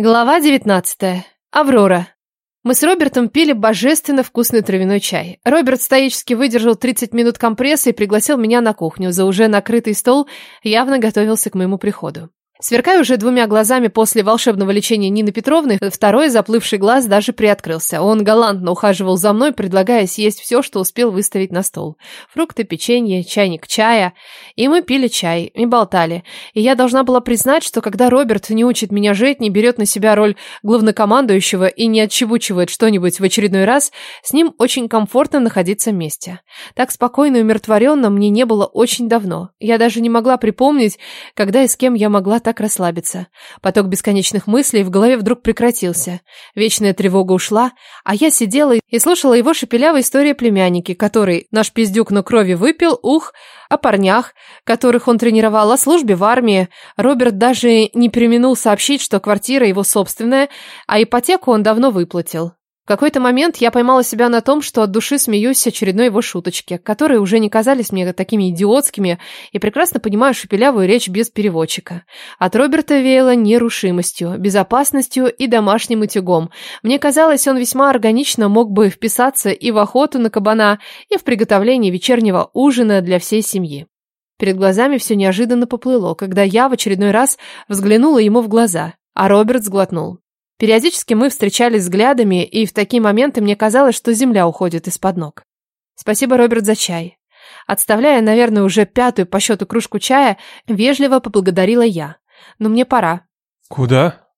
Глава 19. Аврора. Мы с Робертом пили божественно вкусный травяной чай. Роберт стоически выдержал 30 минут компресса и пригласил меня на кухню. За уже накрытый стол явно готовился к моему приходу. Сверкая уже двумя глазами после волшебного лечения Нины Петровны, второй заплывший глаз даже приоткрылся. Он галантно ухаживал за мной, предлагая съесть все, что успел выставить на стол. Фрукты, печенье, чайник чая. И мы пили чай, и болтали. И я должна была признать, что когда Роберт не учит меня жить, не берет на себя роль главнокомандующего и не отчебучивает что-нибудь в очередной раз, с ним очень комфортно находиться вместе. Так спокойно и умиротворенно мне не было очень давно. Я даже не могла припомнить, когда и с кем я могла расслабиться. Поток бесконечных мыслей в голове вдруг прекратился. Вечная тревога ушла, а я сидела и слушала его шепелявые истории племянники, который наш пиздюк на крови выпил, ух, о парнях, которых он тренировал, о службе в армии. Роберт даже не применул сообщить, что квартира его собственная, а ипотеку он давно выплатил. Какой-то момент я поймала себя на том, что от души смеюсь очередной его шуточке, которые уже не казались мне такими идиотскими, и прекрасно понимаю шепелявую речь без переводчика. От Роберта веяло нерушимостью, безопасностью и домашним утюгом. Мне казалось, он весьма органично мог бы вписаться и в охоту на кабана, и в приготовление вечернего ужина для всей семьи. Перед глазами все неожиданно поплыло, когда я в очередной раз взглянула ему в глаза, а Роберт сглотнул. Периодически мы встречались взглядами, и в такие моменты мне казалось, что земля уходит из-под ног. Спасибо, Роберт, за чай. Отставляя, наверное, уже пятую по счету кружку чая, вежливо поблагодарила я. Но мне пора. Куда?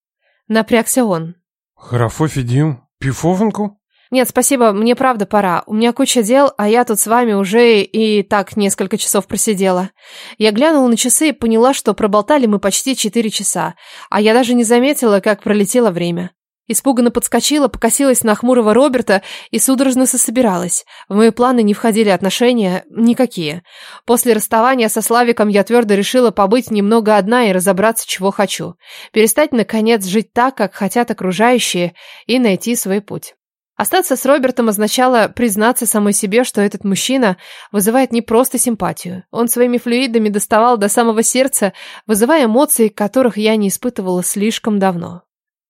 Напрягся он. Хорошо, Федим. Пифовенку? Нет, спасибо, мне правда пора. У меня куча дел, а я тут с вами уже и так несколько часов просидела. Я глянула на часы и поняла, что проболтали мы почти четыре часа, а я даже не заметила, как пролетело время. Испуганно подскочила, покосилась на хмурого Роберта и судорожно сособиралась. В мои планы не входили отношения никакие. После расставания со Славиком я твердо решила побыть немного одна и разобраться, чего хочу. Перестать, наконец, жить так, как хотят окружающие, и найти свой путь. Остаться с Робертом означало признаться самой себе, что этот мужчина вызывает не просто симпатию. Он своими флюидами доставал до самого сердца, вызывая эмоции, которых я не испытывала слишком давно.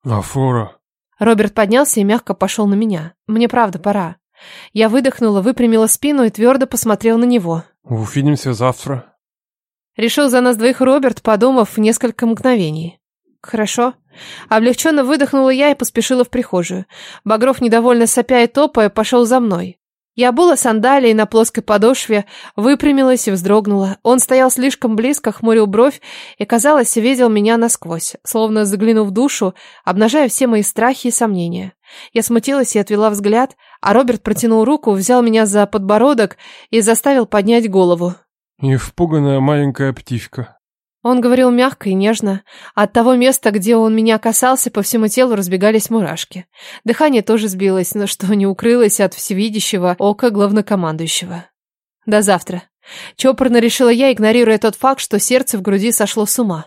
Афора. Роберт поднялся и мягко пошел на меня. Мне правда пора. Я выдохнула, выпрямила спину и твердо посмотрел на него. Увидимся завтра. Решил за нас двоих Роберт, подумав несколько мгновений. Хорошо. Облегченно выдохнула я и поспешила в прихожую. Багров, недовольно сопя и топая, пошел за мной. Я была сандалией на плоской подошве, выпрямилась и вздрогнула. Он стоял слишком близко, хмурил бровь и, казалось, видел меня насквозь, словно заглянув в душу, обнажая все мои страхи и сомнения. Я смутилась и отвела взгляд, а Роберт протянул руку, взял меня за подбородок и заставил поднять голову. Невпуганная маленькая птичка. Он говорил мягко и нежно. От того места, где он меня касался, по всему телу разбегались мурашки. Дыхание тоже сбилось, но что не укрылось от всевидящего ока главнокомандующего. До завтра. Чопорно решила я, игнорируя тот факт, что сердце в груди сошло с ума.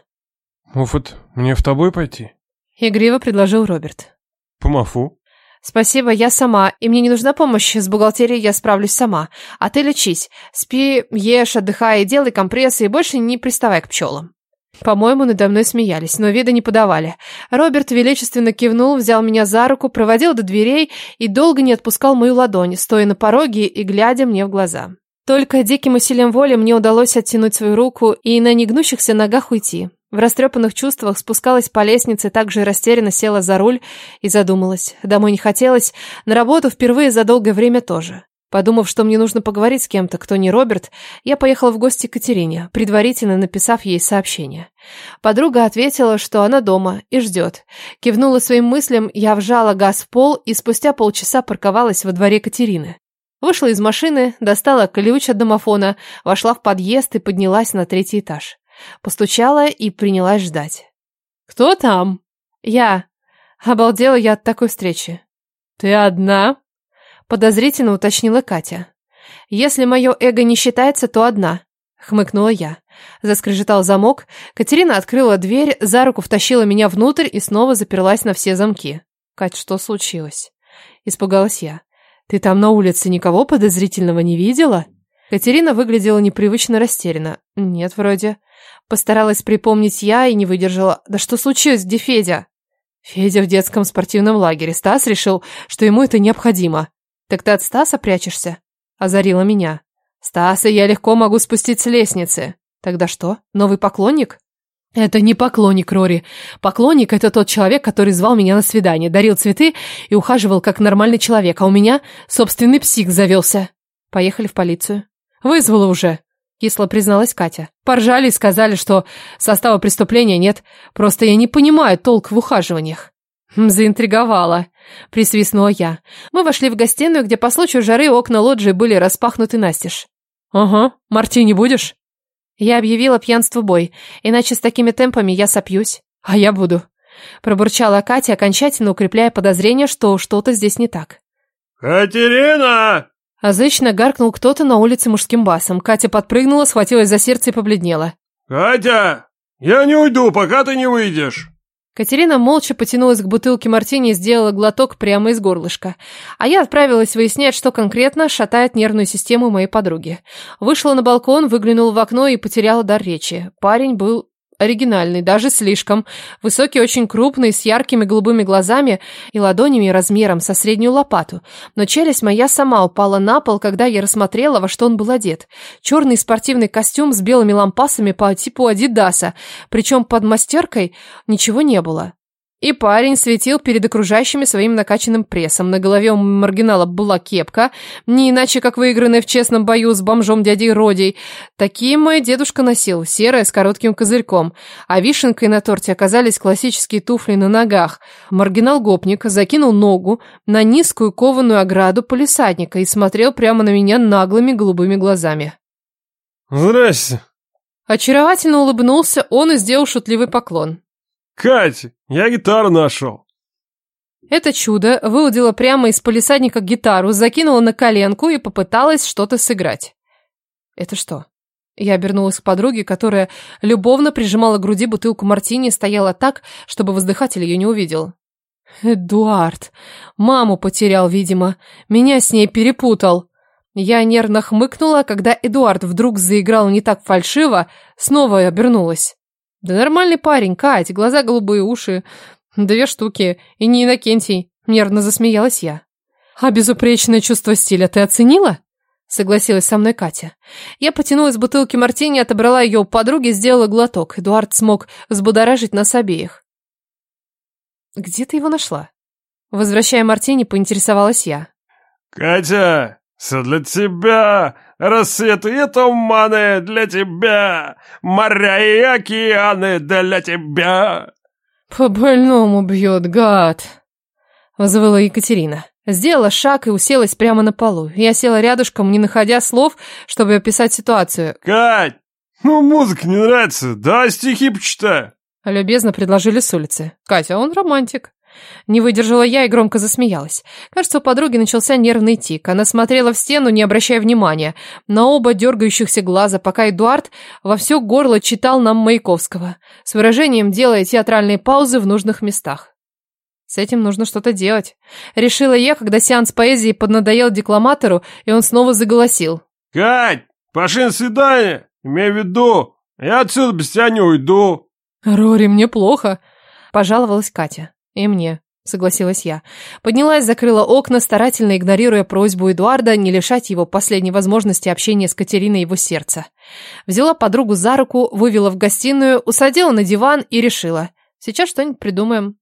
Может, мне в тобой пойти? Игриво предложил Роберт. По мафу. Спасибо, я сама, и мне не нужна помощь с бухгалтерией, я справлюсь сама. А ты лечись. Спи, ешь, отдыхай, делай компрессы и больше не приставай к пчелам. По-моему, надо мной смеялись, но вида не подавали. Роберт величественно кивнул, взял меня за руку, проводил до дверей и долго не отпускал мою ладонь, стоя на пороге и глядя мне в глаза. Только диким усилием воли мне удалось оттянуть свою руку и на негнущихся ногах уйти. В растрепанных чувствах спускалась по лестнице, также растерянно села за руль и задумалась. Домой не хотелось, на работу впервые за долгое время тоже. Подумав, что мне нужно поговорить с кем-то, кто не Роберт, я поехала в гости к Катерине, предварительно написав ей сообщение. Подруга ответила, что она дома и ждет. Кивнула своим мыслям, я вжала газ в пол и спустя полчаса парковалась во дворе Катерины. Вышла из машины, достала ключ от домофона, вошла в подъезд и поднялась на третий этаж. Постучала и принялась ждать. «Кто там?» «Я». Обалдела я от такой встречи. «Ты одна?» Подозрительно уточнила Катя. «Если мое эго не считается, то одна», — хмыкнула я. Заскрежетал замок, Катерина открыла дверь, за руку втащила меня внутрь и снова заперлась на все замки. «Кать, что случилось?» Испугалась я. «Ты там на улице никого подозрительного не видела?» Катерина выглядела непривычно растерянно. «Нет, вроде». Постаралась припомнить я и не выдержала. «Да что случилось, где Федя?» Федя в детском спортивном лагере. Стас решил, что ему это необходимо. Так ты от Стаса прячешься? Озарила меня. Стаса я легко могу спустить с лестницы. Тогда что, новый поклонник? Это не поклонник, Рори. Поклонник – это тот человек, который звал меня на свидание, дарил цветы и ухаживал как нормальный человек, а у меня собственный псих завелся. Поехали в полицию. Вызвала уже, кисло призналась Катя. Поржали и сказали, что состава преступления нет, просто я не понимаю толк в ухаживаниях. Хм, заинтриговала. Присвистнула я. Мы вошли в гостиную, где по случаю жары окна лоджии были распахнуты настежь. «Ага, мартини будешь?» Я объявила пьянство бой, иначе с такими темпами я сопьюсь. А я буду. Пробурчала Катя, окончательно укрепляя подозрение, что что-то здесь не так. «Катерина!» Озычно гаркнул кто-то на улице мужским басом. Катя подпрыгнула, схватилась за сердце и побледнела. «Катя, я не уйду, пока ты не выйдешь!» Катерина молча потянулась к бутылке мартини и сделала глоток прямо из горлышка. А я отправилась выяснять, что конкретно шатает нервную систему моей подруги. Вышла на балкон, выглянула в окно и потеряла дар речи. Парень был оригинальный, даже слишком. Высокий, очень крупный, с яркими голубыми глазами и ладонями размером со среднюю лопату. Но челюсть моя сама упала на пол, когда я рассмотрела, во что он был одет. Черный спортивный костюм с белыми лампасами по типу Адидаса, причем под мастеркой ничего не было. И парень светил перед окружающими своим накачанным прессом. На голове у маргинала была кепка, не иначе, как выигранная в честном бою с бомжом дядей Родей. Такие мой дедушка носил, серая с коротким козырьком. А вишенкой на торте оказались классические туфли на ногах. Маргинал-гопник закинул ногу на низкую кованую ограду полисадника и смотрел прямо на меня наглыми голубыми глазами. «Здрасте!» Очаровательно улыбнулся он и сделал шутливый поклон. «Кать, я гитару нашел!» Это чудо выудило прямо из полисадника гитару, закинула на коленку и попыталась что-то сыграть. «Это что?» Я обернулась к подруге, которая любовно прижимала к груди бутылку мартини и стояла так, чтобы воздыхатель ее не увидел. «Эдуард! Маму потерял, видимо. Меня с ней перепутал!» Я нервно хмыкнула, когда Эдуард вдруг заиграл не так фальшиво, снова обернулась. Да нормальный парень, Кать, глаза голубые, уши, две штуки, и не Иннокентий. Нервно засмеялась я. А безупречное чувство стиля ты оценила? Согласилась со мной Катя. Я потянулась с бутылки мартини, отобрала ее у подруги, сделала глоток. Эдуард смог взбудоражить нас обеих. Где ты его нашла? Возвращая мартини, поинтересовалась я. «Катя, все для тебя! Рассветы и туманы для тебя! Моря и океаны для тебя!» «По больному бьет, гад!» — взвыла Екатерина. Сделала шаг и уселась прямо на полу. Я села рядышком, не находя слов, чтобы описать ситуацию. «Кать, ну музыка не нравится, да стихи почитай!» Любезно предложили с улицы. Катя, он романтик. Не выдержала я и громко засмеялась. Кажется, у подруги начался нервный тик. Она смотрела в стену, не обращая внимания, на оба дергающихся глаза, пока Эдуард во все горло читал нам Маяковского, с выражением делая театральные паузы в нужных местах. С этим нужно что-то делать. Решила я, когда сеанс поэзии поднадоел декламатору, и он снова заголосил. «Кать, пошли на свидание! Имей в виду, я отсюда без тебя не уйду!» «Рори, мне плохо!» – пожаловалась Катя. «И мне», — согласилась я. Поднялась, закрыла окна, старательно игнорируя просьбу Эдуарда не лишать его последней возможности общения с Катериной его сердца. Взяла подругу за руку, вывела в гостиную, усадила на диван и решила. Сейчас что-нибудь придумаем.